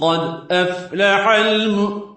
قد أفلح المؤمنون